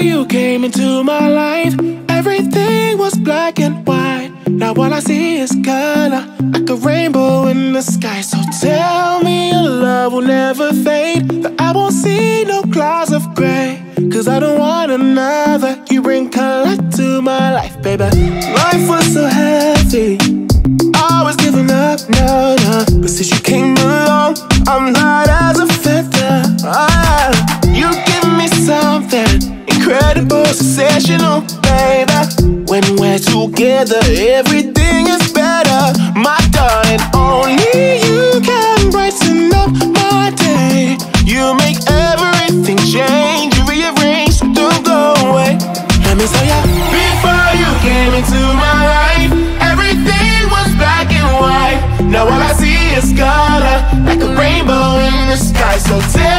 you came into my life, everything was black and white. Now all I see is color, like a rainbow in the sky. So tell me your love will never fade, that I won't see no clouds of gray. Cause I don't want another, you bring color to my life, baby. Life was so heavy, I was giving up, no, no. But since you came along, I'm light as a feather. Ah, you give me something sensational, baby. When we're together, everything is better. My darling, only you can brighten up my day. You make everything change, you rearrange, don't go away. Let me tell ya, before you came into my life, everything was black and white. Now all I see is color, like a rainbow in the sky. So tell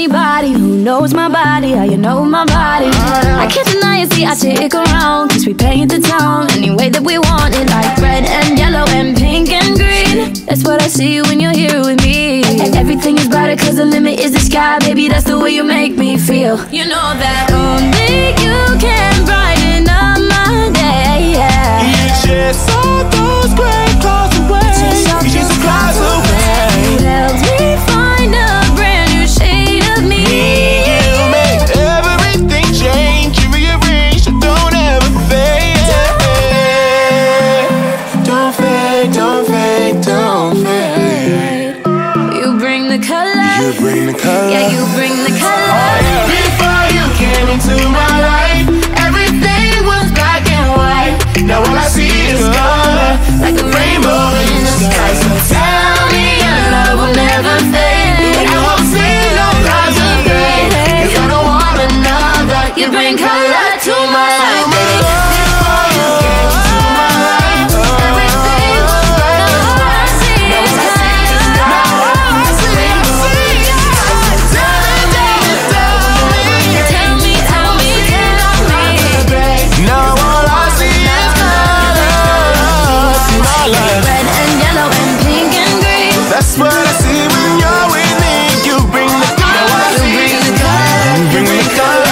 anybody who knows my body, how you know my body. I can't deny it, see, I stick around, cause we paint the town any way that we want it, like red and yellow and pink and green. That's what I see when you're here with me. And Everything is brighter, cause the limit is the sky, baby, that's the way you make me feel. You know that only color. Yeah, you bring the color. Oh, yeah. Before you came into my life, everything was black and white. Now all I see is color, like a rainbow in the sky. So tell me your love will never fade. I won't see no clouds of gray. 'Cause I don't want another. You bring color to my life, That's what I see when you're with me. You bring the color. You bring the color. You bring the color.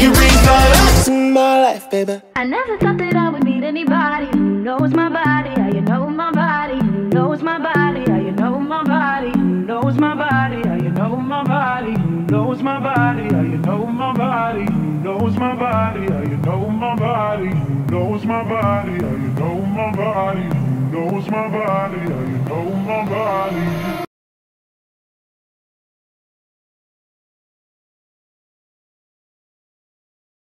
You bring color to my life, baby. I never thought that I would meet anybody who knows my body, how you know my body, who knows my body, how you know my body, who knows my body, how you know my body, who knows my body, how you know my body, knows my body, how you know my body, who knows my body, how you know my body, who knows my body, how you know my body.